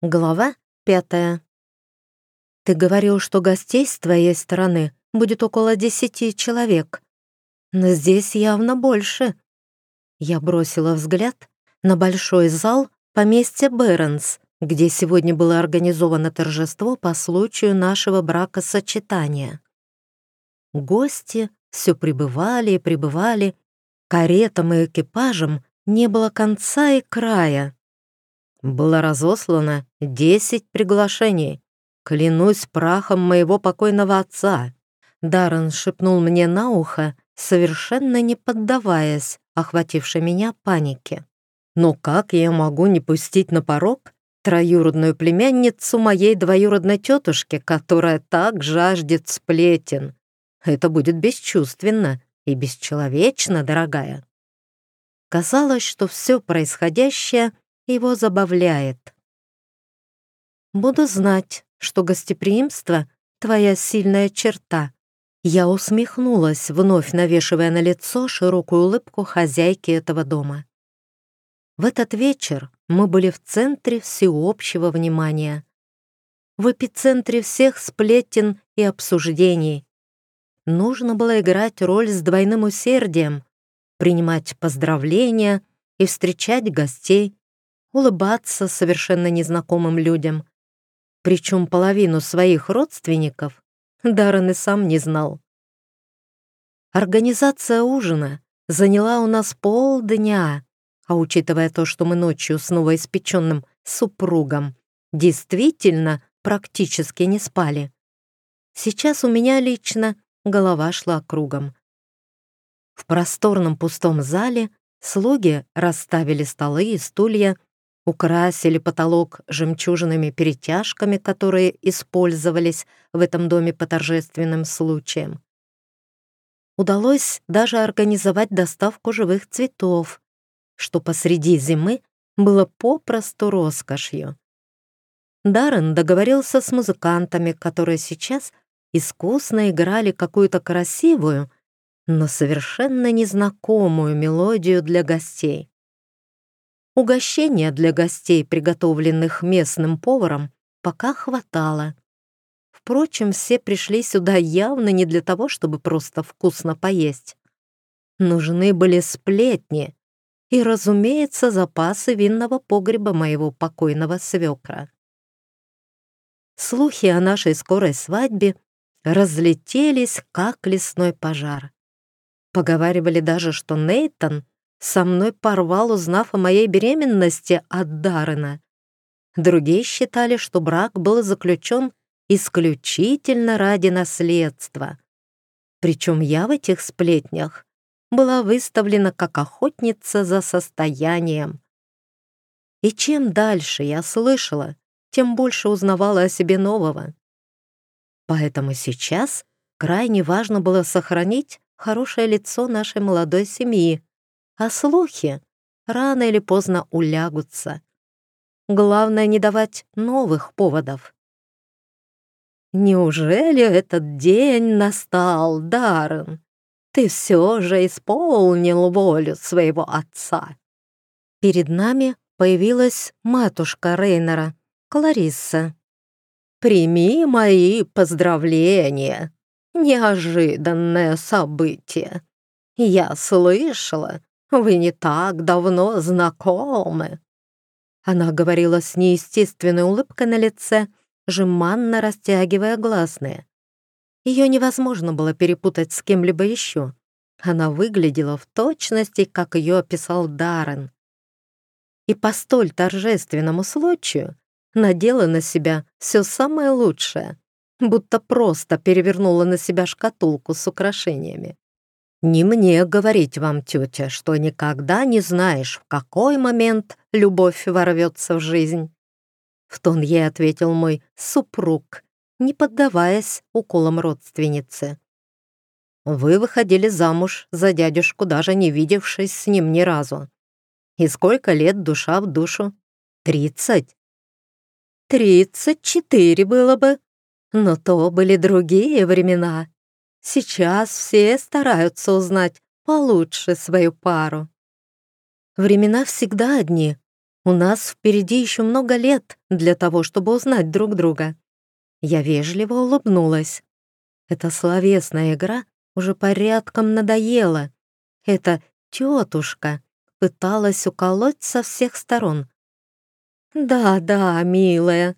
Глава пятая. «Ты говорил, что гостей с твоей стороны будет около десяти человек. Но здесь явно больше». Я бросила взгляд на большой зал поместья Бернс, где сегодня было организовано торжество по случаю нашего бракосочетания. Гости все прибывали и прибывали, каретам и экипажам не было конца и края. Было разослано десять приглашений. Клянусь прахом моего покойного отца. Даррен шепнул мне на ухо, совершенно не поддаваясь охватившей меня панике. Но как я могу не пустить на порог троюродную племянницу моей двоюродной тетушки, которая так жаждет сплетен? Это будет бесчувственно и бесчеловечно, дорогая. Казалось, что все происходящее его забавляет. Буду знать, что гостеприимство — твоя сильная черта. Я усмехнулась, вновь навешивая на лицо широкую улыбку хозяйки этого дома. В этот вечер мы были в центре всеобщего внимания. В эпицентре всех сплетен и обсуждений. Нужно было играть роль с двойным усердием, принимать поздравления и встречать гостей, улыбаться совершенно незнакомым людям. Причем половину своих родственников Даррен и сам не знал. Организация ужина заняла у нас полдня, а учитывая то, что мы ночью с новоиспеченным супругом действительно практически не спали, сейчас у меня лично голова шла кругом. В просторном пустом зале слуги расставили столы и стулья, украсили потолок жемчужными перетяжками, которые использовались в этом доме по торжественным случаям. Удалось даже организовать доставку живых цветов, что посреди зимы было попросту роскошью. Даррен договорился с музыкантами, которые сейчас искусно играли какую-то красивую, но совершенно незнакомую мелодию для гостей. Угощения для гостей, приготовленных местным поваром, пока хватало. Впрочем, все пришли сюда явно не для того, чтобы просто вкусно поесть. Нужны были сплетни и, разумеется, запасы винного погреба моего покойного свекра. Слухи о нашей скорой свадьбе разлетелись, как лесной пожар. Поговаривали даже, что Нейтон со мной порвал, узнав о моей беременности от Даррена. Другие считали, что брак был заключен исключительно ради наследства. Причем я в этих сплетнях была выставлена как охотница за состоянием. И чем дальше я слышала, тем больше узнавала о себе нового. Поэтому сейчас крайне важно было сохранить хорошее лицо нашей молодой семьи, а слухи рано или поздно улягутся. Главное не давать новых поводов. «Неужели этот день настал, Даррен? Ты все же исполнил волю своего отца?» Перед нами появилась матушка Рейнера, Кларисса. «Прими мои поздравления. Неожиданное событие. Я слышала, вы не так давно знакомы». Она говорила с неестественной улыбкой на лице, жеманно растягивая гласные. Ее невозможно было перепутать с кем-либо еще. Она выглядела в точности, как ее описал Даррен. И по столь торжественному случаю надела на себя все самое лучшее, будто просто перевернула на себя шкатулку с украшениями. Не мне говорить вам, тетя, что никогда не знаешь, в какой момент любовь ворвется в жизнь. В тон ей ответил мой супруг, не поддаваясь уколам родственницы. Вы выходили замуж за дядюшку, даже не видевшись с ним ни разу. И сколько лет душа в душу? Тридцать. Тридцать четыре было бы. Но то были другие времена. Сейчас все стараются узнать получше свою пару. Времена всегда одни. У нас впереди еще много лет для того, чтобы узнать друг друга. Я вежливо улыбнулась. Эта словесная игра уже порядком надоела. Эта тетушка пыталась уколоть со всех сторон. «Да-да, милая,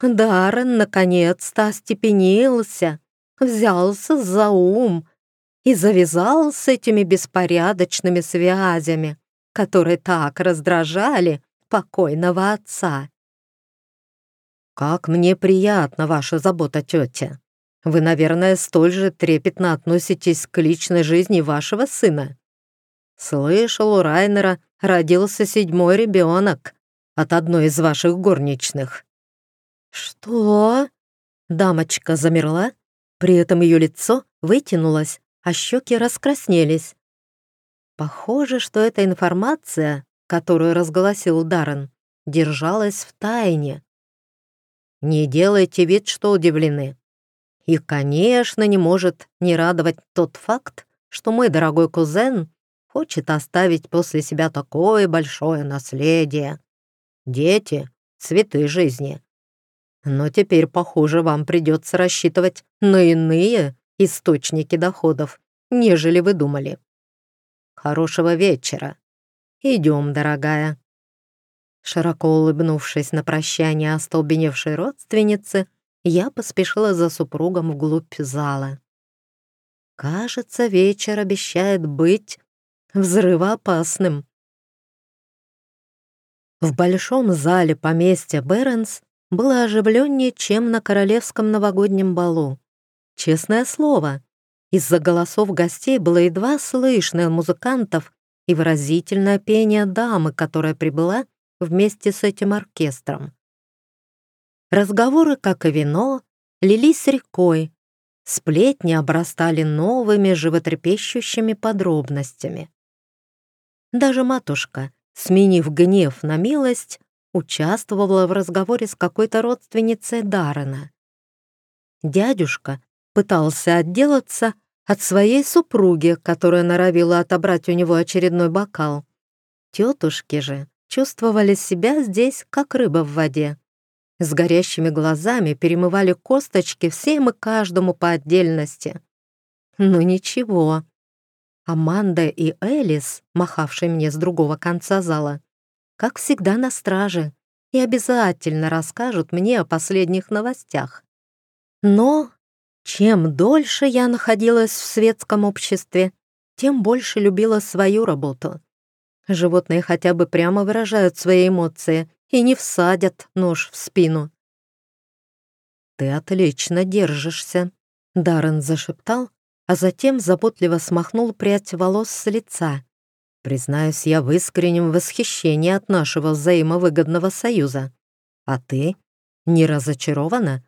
Даррен наконец-то остепенился, взялся за ум и завязал с этими беспорядочными связями, которые так раздражали покойного отца. «Как мне приятна ваша забота, тетя. Вы, наверное, столь же трепетно относитесь к личной жизни вашего сына. Слышал, у Райнера родился седьмой ребенок от одной из ваших горничных». «Что?» Дамочка замерла, при этом ее лицо вытянулось, а щеки раскраснелись. Похоже, что эта информация, которую разголосил Даррен, держалась в тайне. Не делайте вид, что удивлены. И, конечно, не может не радовать тот факт, что мой дорогой кузен хочет оставить после себя такое большое наследие. Дети — цветы жизни. Но теперь, похоже, вам придется рассчитывать на иные источники доходов, нежели вы думали. Хорошего вечера. Идем, дорогая. Широко улыбнувшись на прощание остолбеневшей родственницы, я поспешила за супругом вглубь зала. Кажется, вечер обещает быть взрывоопасным. В большом зале поместья Беренс было оживленнее, чем на королевском новогоднем балу. Честное слово, из-за голосов гостей было едва слышно музыкантов и выразительное пение дамы, которая прибыла вместе с этим оркестром. Разговоры, как и вино, лились рекой, сплетни обрастали новыми животрепещущими подробностями. Даже матушка, сменив гнев на милость, участвовала в разговоре с какой-то родственницей Даррена. Дядюшка пытался отделаться от своей супруги, которая норовила отобрать у него очередной бокал. Тетушки же чувствовали себя здесь, как рыба в воде. С горящими глазами перемывали косточки всем и каждому по отдельности. Ну ничего. Аманда и Элис, махавшие мне с другого конца зала, как всегда на страже, и обязательно расскажут мне о последних новостях. Но чем дольше я находилась в светском обществе, тем больше любила свою работу. Животные хотя бы прямо выражают свои эмоции и не всадят нож в спину. «Ты отлично держишься», — Даррен зашептал, а затем заботливо смахнул прядь волос с лица. Признаюсь, я в искреннем восхищении от нашего взаимовыгодного союза. А ты? Не разочарована?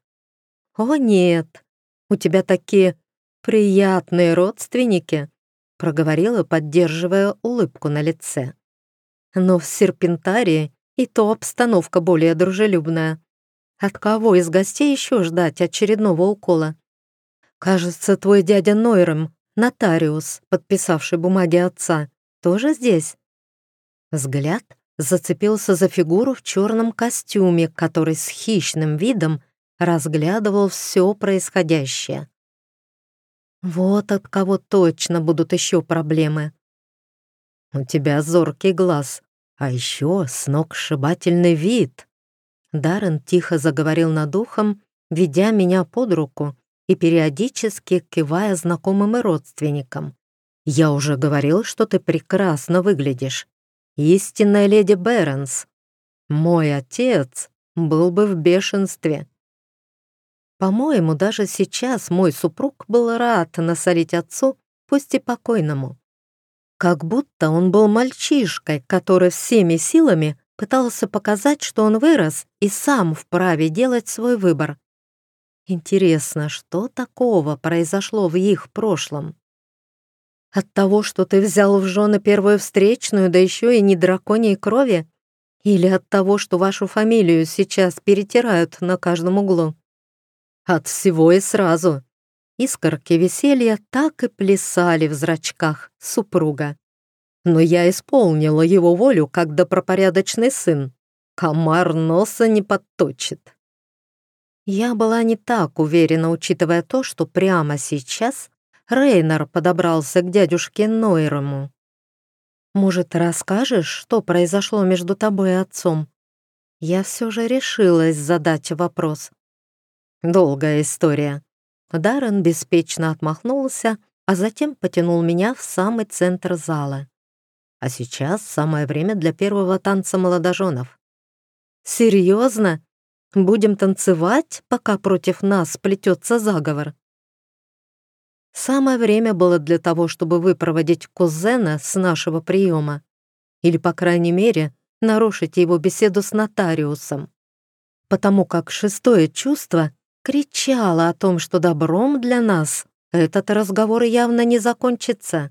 О, нет, у тебя такие приятные родственники, проговорила, поддерживая улыбку на лице. Но в серпентарии и то обстановка более дружелюбная. От кого из гостей еще ждать очередного укола? Кажется, твой дядя Нойрем, нотариус, подписавший бумаги отца, тоже здесь?» Взгляд зацепился за фигуру в черном костюме, который с хищным видом разглядывал все происходящее. «Вот от кого точно будут еще проблемы!» «У тебя зоркий глаз, а еще сногсшибательный вид!» Даррен тихо заговорил над ухом, ведя меня под руку и периодически кивая знакомым и родственникам. «Я уже говорил, что ты прекрасно выглядишь. Истинная леди Бернс. Мой отец был бы в бешенстве». По-моему, даже сейчас мой супруг был рад насолить отцу, пусть и покойному. Как будто он был мальчишкой, который всеми силами пытался показать, что он вырос и сам вправе делать свой выбор. Интересно, что такого произошло в их прошлом? От того, что ты взял в жены первую встречную, да еще и не драконьей крови? Или от того, что вашу фамилию сейчас перетирают на каждом углу? От всего и сразу. Искорки веселья так и плясали в зрачках супруга. Но я исполнила его волю как добропорядочный сын, комар носа не подточит. Я была не так уверена, учитывая то, что прямо сейчас Рейнер подобрался к дядюшке Нойрому. «Может, расскажешь, что произошло между тобой и отцом?» Я все же решилась задать вопрос. «Долгая история». Даррен беспечно отмахнулся, а затем потянул меня в самый центр зала. А сейчас самое время для первого танца молодоженов. «Серьезно? Будем танцевать, пока против нас плетется заговор?» Самое время было для того, чтобы выпроводить кузена с нашего приема. Или, по крайней мере, нарушить его беседу с нотариусом. Потому как шестое чувство кричало о том, что добром для нас этот разговор явно не закончится.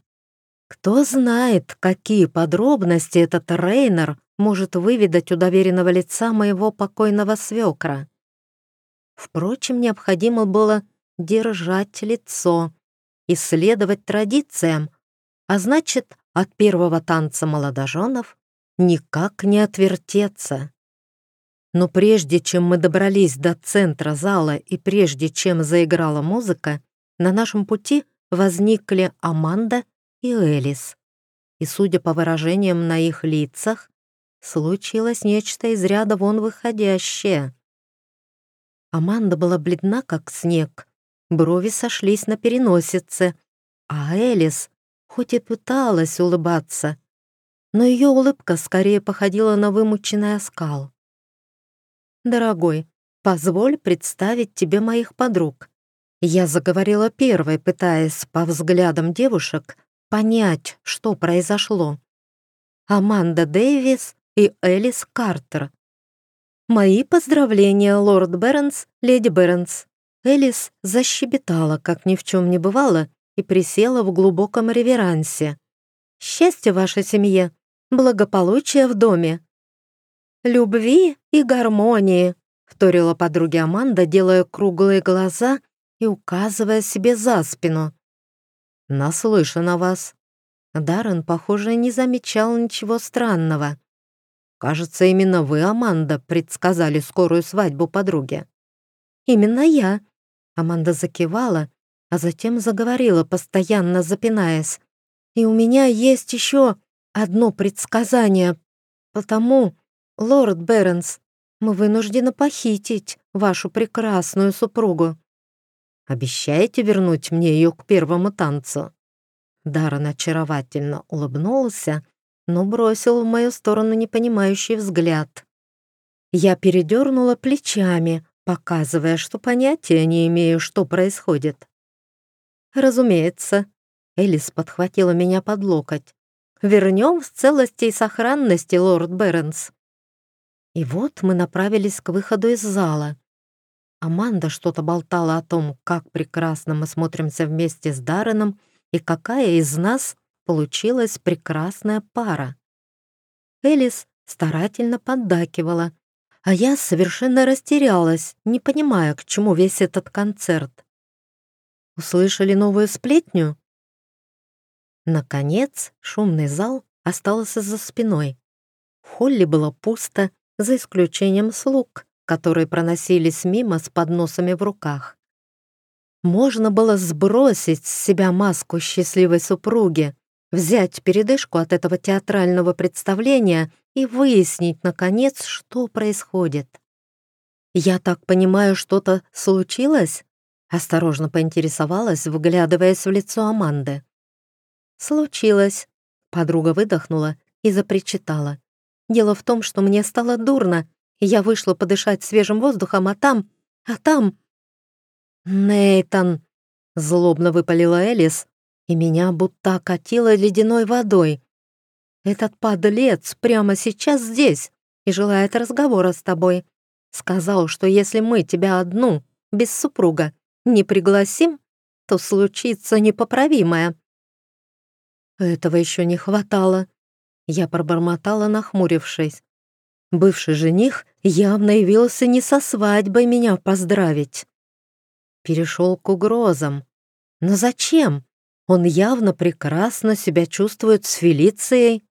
Кто знает, какие подробности этот Рейнер может выведать у доверенного лица моего покойного свекра. Впрочем, необходимо было держать лицо, исследовать традициям, а значит, от первого танца молодоженов никак не отвертеться. Но прежде чем мы добрались до центра зала и прежде чем заиграла музыка, на нашем пути возникли Аманда и Элис. И, судя по выражениям на их лицах, случилось нечто из ряда вон выходящее. Аманда была бледна, как снег, брови сошлись на переносице, а Элис, хоть и пыталась улыбаться, но ее улыбка скорее походила на вымученный оскал. «Дорогой, позволь представить тебе моих подруг». Я заговорила первой, пытаясь по взглядам девушек понять, что произошло. Аманда Дэвис и Элис Картер. «Мои поздравления, лорд Бернс, леди Бернс». Элис защебетала, как ни в чем не бывало, и присела в глубоком реверансе. «Счастья вашей семье! благополучия в доме. «Любви и гармонии», — вторила подруге Аманда, делая круглые глаза и указывая себе за спину. «Наслышан о вас». Даррен, похоже, не замечал ничего странного. «Кажется, именно вы, Аманда, предсказали скорую свадьбу подруги». «Именно я», — Аманда закивала, а затем заговорила, постоянно запинаясь. «И у меня есть еще одно предсказание. Потому, лорд Бернс, мы вынуждены похитить вашу прекрасную супругу. Обещаете вернуть мне ее к первому танцу?» Даррен очаровательно улыбнулся, но бросил в мою сторону непонимающий взгляд. Я передернула плечами, показывая, что понятия не имею, что происходит. «Разумеется», — Элис подхватила меня под локоть вернем в целости и сохранности, лорд Бернс». И вот мы направились к выходу из зала. Аманда что-то болтала о том, как прекрасно мы смотримся вместе с Дарреном и какая из нас получилась прекрасная пара. Элис старательно поддакивала, а я совершенно растерялась, не понимая, к чему весь этот концерт. Услышали новую сплетню? Наконец, шумный зал остался за спиной. В холле было пусто, за исключением слуг, которые проносились мимо с подносами в руках. Можно было сбросить с себя маску счастливой супруги, взять передышку от этого театрального представления и выяснить, наконец, что происходит. «Я так понимаю, что-то случилось?» Осторожно поинтересовалась, вглядываясь в лицо Аманды. «Случилось», — подруга выдохнула и запричитала. «Дело в том, что мне стало дурно, и я вышла подышать свежим воздухом, а там... а там...» «Нейтан!» — злобно выпалила Элис, и меня будто окатило ледяной водой. «Этот подлец прямо сейчас здесь и желает разговора с тобой. Сказал, что если мы тебя одну, без супруга, не пригласим, то случится непоправимое. Этого еще не хватало. Я пробормотала, нахмурившись. Бывший жених явно явился не со свадьбой меня поздравить. Перешел к угрозам. Но зачем? Он явно прекрасно себя чувствует с Фелицией.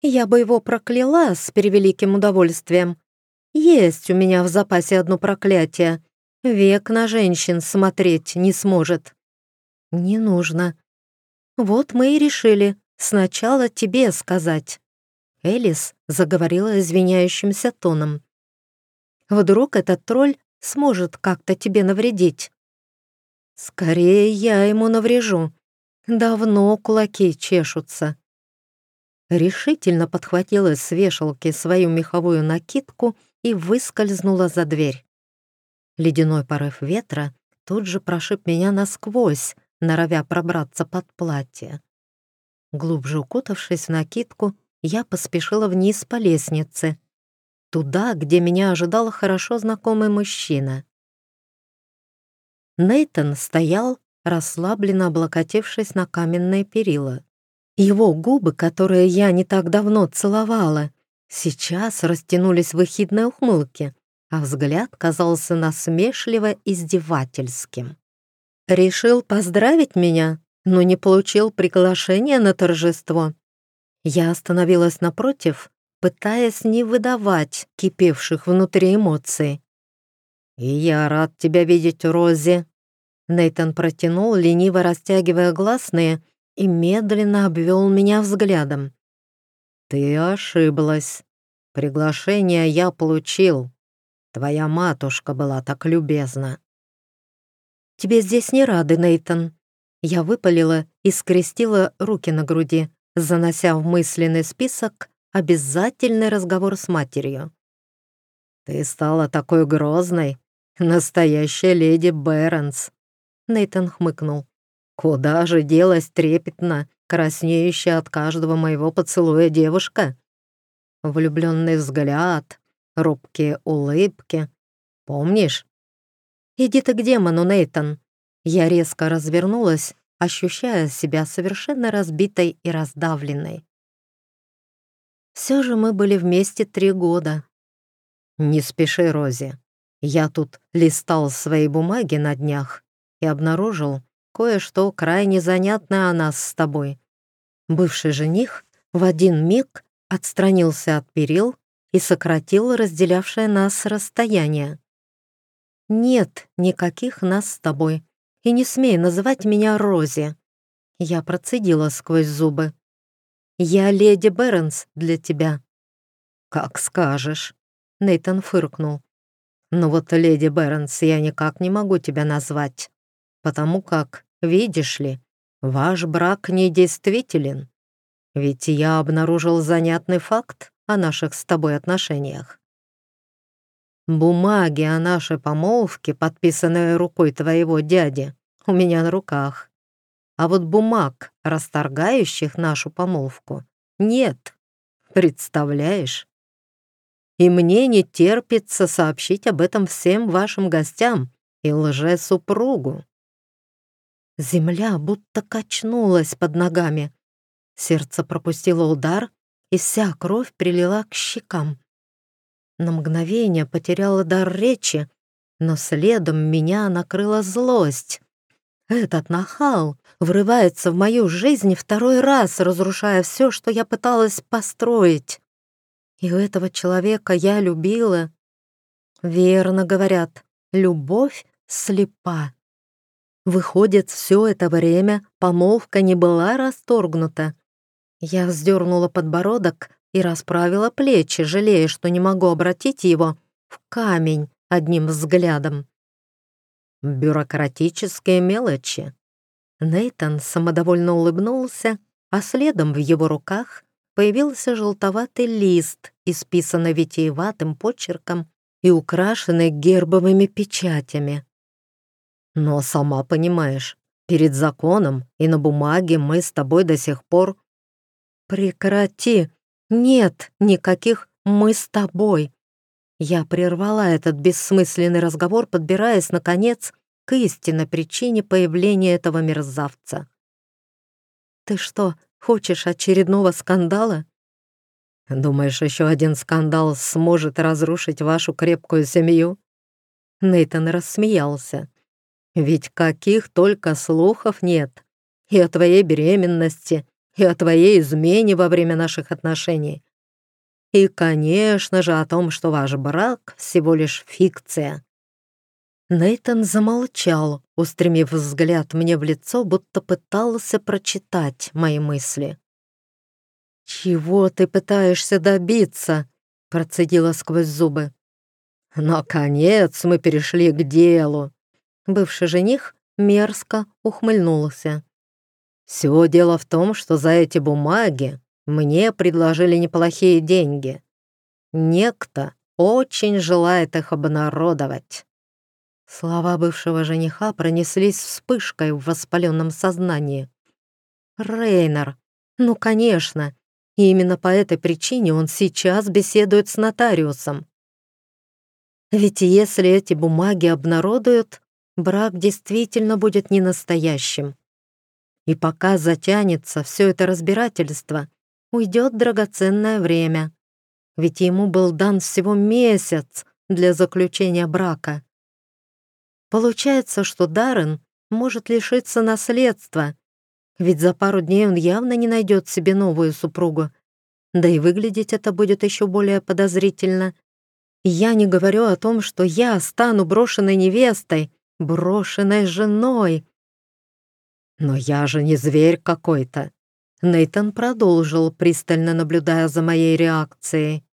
Я бы его прокляла с превеликим удовольствием. Есть у меня в запасе одно проклятие. Век на женщин смотреть не сможет. Не нужно. Вот мы и решили сначала тебе сказать. Элис заговорила извиняющимся тоном. Вдруг этот тролль сможет как-то тебе навредить. Скорее я ему наврежу. Давно кулаки чешутся. Решительно подхватила с вешалки свою меховую накидку и выскользнула за дверь. Ледяной порыв ветра тут же прошиб меня насквозь, норовя пробраться под платье. Глубже укутавшись в накидку, я поспешила вниз по лестнице, туда, где меня ожидал хорошо знакомый мужчина. Нейтон стоял, расслабленно облокотившись на каменные перила. Его губы, которые я не так давно целовала, сейчас растянулись в эхидной ухмылке, а взгляд казался насмешливо издевательским. Решил поздравить меня, но не получил приглашения на торжество. Я остановилась напротив, пытаясь не выдавать кипевших внутри эмоций. «И я рад тебя видеть, Рози!» Нейтан протянул, лениво растягивая гласные, и медленно обвел меня взглядом. «Ты ошиблась. Приглашение я получил. Твоя матушка была так любезна». «Тебе здесь не рады, Нейтан». Я выпалила и скрестила руки на груди, занося в мысленный список обязательный разговор с матерью. «Ты стала такой грозной, настоящая леди Бэронс», Нейтан хмыкнул. «Куда же делась трепетно, краснеющая от каждого моего поцелуя девушка? Влюбленный взгляд, робкие улыбки. Помнишь?» «Иди ты к демону, Нейтан!» Я резко развернулась, ощущая себя совершенно разбитой и раздавленной. Все же мы были вместе три года. «Не спеши, Рози. Я тут листал свои бумаги на днях и обнаружил кое-что крайне занятное о нас с тобой. Бывший жених в один миг отстранился от перил и сократил разделявшее нас расстояние. Нет никаких нас с тобой, и не смей называть меня Рози. Я процедила сквозь зубы. «Я леди Бернс для тебя». «Как скажешь», — Нейтан фыркнул. «Но вот леди Бернс я никак не могу тебя назвать, потому как, видишь ли, ваш брак недействителен. Ведь я обнаружил занятный факт о наших с тобой отношениях. Бумаги о нашей помолвке, подписанные рукой твоего дяди, у меня на руках. А вот бумаг, расторгающих нашу помолвку, нет. Представляешь? И мне не терпится сообщить об этом всем вашим гостям и лже-супругу. Земля будто качнулась под ногами. Сердце пропустило удар, и вся кровь прилила к щекам. На мгновение потеряла дар речи, но следом меня накрыла злость. Этот нахал врывается в мою жизнь второй раз, разрушая все, что я пыталась построить. И этого человека я любила. Верно говорят, любовь слепа. Выходит, все это время помолвка не была расторгнута. Я вздернула подбородок и расправила плечи, жалея, что не могу обратить его в камень одним взглядом. Бюрократические мелочи. Нейтан самодовольно улыбнулся, а следом в его руках появился желтоватый лист, исписанный витиеватым почерком и украшенный гербовыми печатями. Но сама понимаешь, перед законом и на бумаге мы с тобой до сих пор... Прекрати! Нет никаких «мы с тобой». Я прервала этот бессмысленный разговор, подбираясь, наконец, к истинной причине появления этого мерзавца. «Ты что, хочешь очередного скандала?» «Думаешь, еще один скандал сможет разрушить вашу крепкую семью?» Нейтан рассмеялся. «Ведь каких только слухов нет. И о твоей беременности, и о твоей измене во время наших отношений. И, конечно же, о том, что ваш брак всего лишь фикция». Нейтан замолчал, устремив взгляд мне в лицо, будто пытался прочитать мои мысли. «Чего ты пытаешься добиться?» — процедила сквозь зубы. «Наконец мы перешли к делу!» Бывший жених мерзко ухмыльнулся. «Все дело в том, что за эти бумаги мне предложили неплохие деньги. Некто очень желает их обнародовать». Слова бывшего жениха пронеслись вспышкой в воспаленном сознании. Рейнер, ну конечно, и именно по этой причине он сейчас беседует с нотариусом. Ведь если эти бумаги обнародуют, брак действительно будет не настоящим. И пока затянется все это разбирательство, уйдет драгоценное время. Ведь ему был дан всего месяц для заключения брака. Получается, что Даррен может лишиться наследства, ведь за пару дней он явно не найдет себе новую супругу. Да и выглядеть это будет еще более подозрительно. Я не говорю о том, что я стану брошенной невестой, брошенной женой. Но я же не зверь какой-то. Нейтан продолжил, пристально наблюдая за моей реакцией.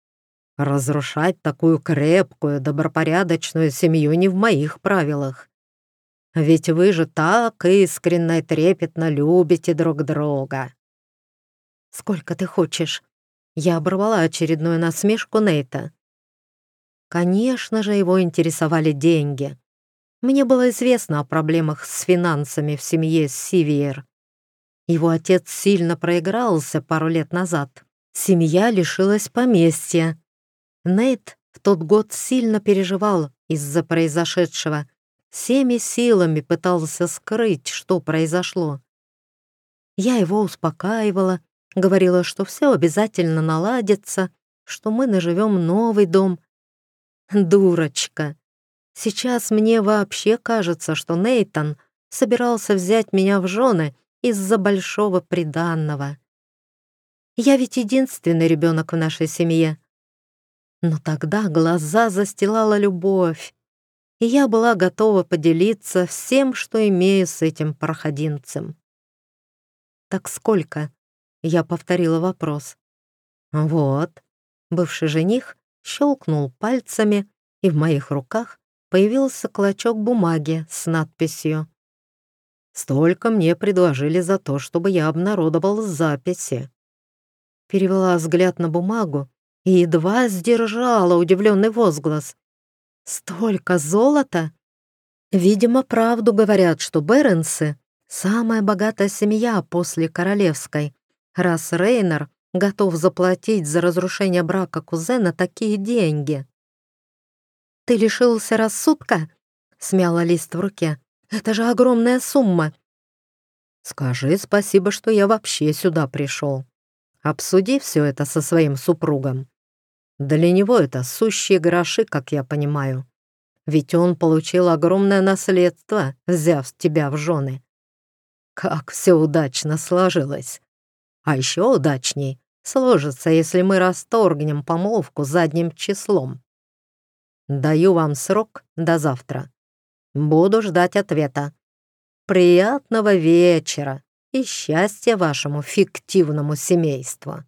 Разрушать такую крепкую, добропорядочную семью не в моих правилах. Ведь вы же так искренне и трепетно любите друг друга. Сколько ты хочешь? Я оборвала очередную насмешку Нейта. Конечно же, его интересовали деньги. Мне было известно о проблемах с финансами в семье Сивиер. Его отец сильно проигрался пару лет назад. Семья лишилась поместья, Нейт в тот год сильно переживал из-за произошедшего, всеми силами пытался скрыть, что произошло. Я его успокаивала, говорила, что все обязательно наладится, что мы наживем новый дом. Дурочка. Сейчас мне вообще кажется, что Нейтан собирался взять меня в жены из-за большого приданного. Я ведь единственный ребенок в нашей семье, но тогда глаза застилала любовь, и я была готова поделиться всем, что имею с этим проходимцем. «Так сколько?» — я повторила вопрос. «Вот». Бывший жених щелкнул пальцами, и в моих руках появился клочок бумаги с надписью. «Столько мне предложили за то, чтобы я обнародовал записи». Перевела взгляд на бумагу и едва сдержала удивленный возглас. «Столько золота!» Видимо, правду говорят, что Беренсы — самая богатая семья после королевской, раз Рейнер готов заплатить за разрушение брака кузена такие деньги. «Ты лишился рассудка?» — смяла лист в руке. «Это же огромная сумма!» «Скажи спасибо, что я вообще сюда пришел. Обсуди все это со своим супругом. Для него это сущие гроши, как я понимаю. Ведь он получил огромное наследство, взяв тебя в жены. Как все удачно сложилось. А еще удачней сложится, если мы расторгнем помолвку задним числом. Даю вам срок до завтра. Буду ждать ответа. Приятного вечера и счастья вашему фиктивному семейству.